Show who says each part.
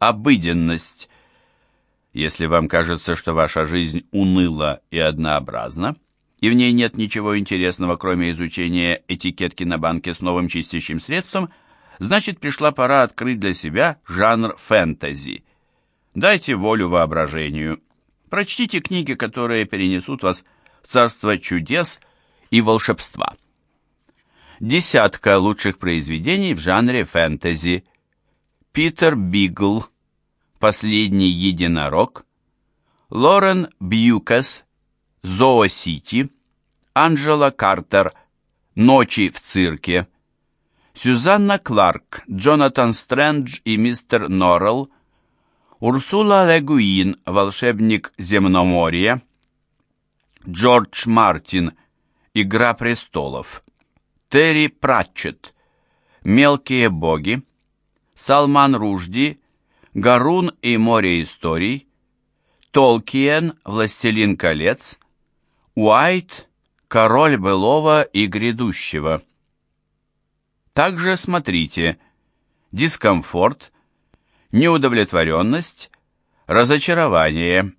Speaker 1: обыденность. Если вам кажется, что ваша жизнь уныла и однообразна, и в ней нет ничего интересного, кроме изучения этикетки на банке с новым чистящим средством, значит пришла пора открыть для себя жанр фэнтези. Дайте волю воображению. Прочтите книги, которые перенесут вас в царство чудес и волшебства. Десятка лучших произведений в жанре фэнтези. Питер Бигл, Последний единорог, Лорен Бьюкас, Зоосити, Анджела Картер, Ночи в цирке, Сюзанна Кларк, Джонатан Стрэндж и мистер Норрелл, Урсула Легуин, Волшебник земноморья, Джордж Мартин, Игра престолов, Терри Пратчетт, Мелкие боги, Салман Ружди, Гарун и море историй, Толкиен, Властелин колец, Уайт, Король былого и грядущего. Также смотрите дискомфорт, неудовлетворенность, разочарование,